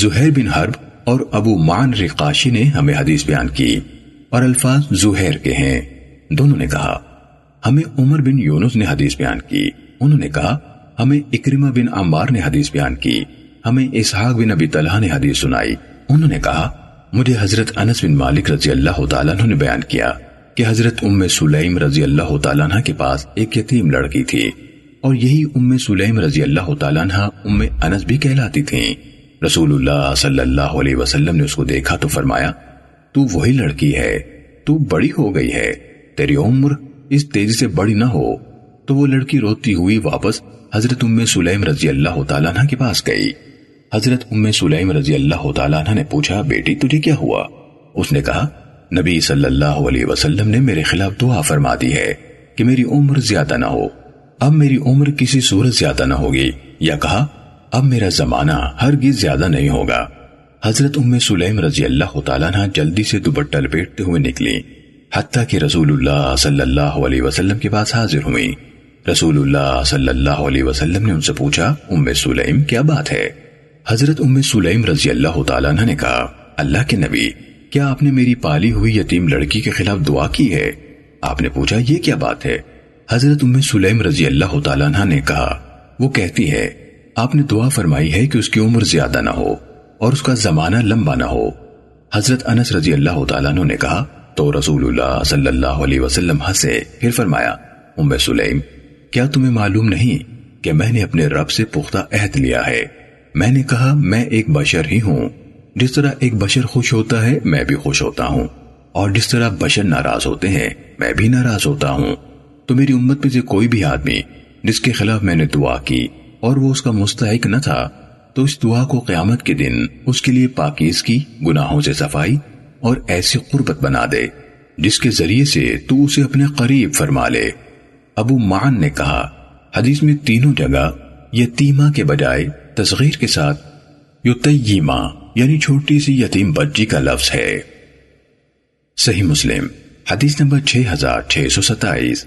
زہیر بن حرب اور ابو مان رقاشی نے ہمیں حدیث بیان کی اور الفاظ زہیر کے ہیں۔ دونوں نے کہا، ہمیں عمر بن یونس نے حدیث بیان کی۔ انہوں نے کہا، ہمیں اکرمہ بن عمار نے حدیث بیان کی۔ ہمیں اسحاق بن ابی طلحہ نے حدیث سنائی۔ انہوں نے کہا، مجھے حضرت انس بن مالک رضی اللہ تعالیٰ نے بیان کیا کہ حضرت ام سلیم رضی اللہ تعالیٰ عنہ کے پاس ایک یتیم لڑکی تھی اور یہی ام سلیم رضی اللہ تعالیٰ عنہ ام انس بھی کہلاتی تھیں۔ رسول اللہ صلی اللہ علیہ وسلم نے اس کو دیکھا تو فرمایا، تو وہی لڑکی ہے، تو بڑی ہو گئی ہے، تیری عمر اس تیزی سے بڑی نہ ہو۔ تو وہ لڑکی روتی ہوئی واپس حضرت ام سلیم رضی اللہ تعالیٰ عنہ کے پاس گئی۔ حضرت ام سلیم رضی اللہ تعالیٰ عنہ نے پوچھا، بیٹی، تجھے کیا ہوا؟ اس نے کہا، نبی صلی اللہ علیہ وسلم نے میرے خلاف دعا فرما دی ہے کہ میری عمر زیادہ نہ ہو۔ اب میری عمر کسی صورت زیادہ نہ ہوگی۔ یا کہا اب میرا زمانہ ہرگز زیادہ نہیں ہوگا۔ حضرت ام سلیم رضی اللہ تعالیٰ عنہ جلدی سے دوپٹہ لپیٹتے ہوئے نکلی حتیٰ کہ رسول اللہ صلی اللہ علیہ وسلم کے پاس حاضر ہوئی رسول اللہ صلی اللہ علیہ وسلم نے ان سے پوچھا، ام سلیم، کیا بات ہے؟ حضرت ام سلیم رضی اللہ تعالیٰ نے کہا، اللہ کے نبی، کیا آپ نے میری پالی ہوئی یتیم لڑکی کے خلاف دعا کی ہے؟ آپ نے پوچھا، یہ کیا بات ہے؟ حضرت ام سلیم رضی اللہ تعالیٰ نے کہا، وہ کہتی ہے آپ نے دعا فرمائی ہے کہ اس کی عمر زیادہ نہ ہو اور اس کا زمانہ لمبا نہ ہو۔ حضرت انس رضی اللہ تعالیٰ عنہ نے کہا، تو رسول اللہ صلی اللہ علیہ وسلم ہنسے پھر فرمایا ام سلیم، کیا تمہیں معلوم نہیں کہ میں نے اپنے رب سے پختہ عہد لیا ہے؟ میں نے کہا، میں ایک بشر ہی ہوں۔ جس طرح ایک بشر خوش ہوتا ہے، میں بھی خوش ہوتا ہوں۔ اور جس طرح بشر ناراض ہوتے ہیں، میں بھی ناراض ہوتا ہوں۔ تو میری امت میں سے کوئی بھی آدمی جس کے خلاف میں نے دعا کی اور وہ اس کا مستحق نہ تھا، تو اس دعا کو قیامت کے دن اس کے لیے پاکیز کی، گناہوں سے صفائی اور ایسی قربت بنا دے، جس کے ذریعے سے تو اسے اپنے قریب فرما لے۔ ابو مان نے کہا، حدیث میں تینوں جگہ یتیمہ کے بجائے تصغیر کے ساتھ یتیمہ یعنی چھوٹی سی یتیم بچی کا لفظ ہے۔ صحیح مسلم، حدیث نمبر 6627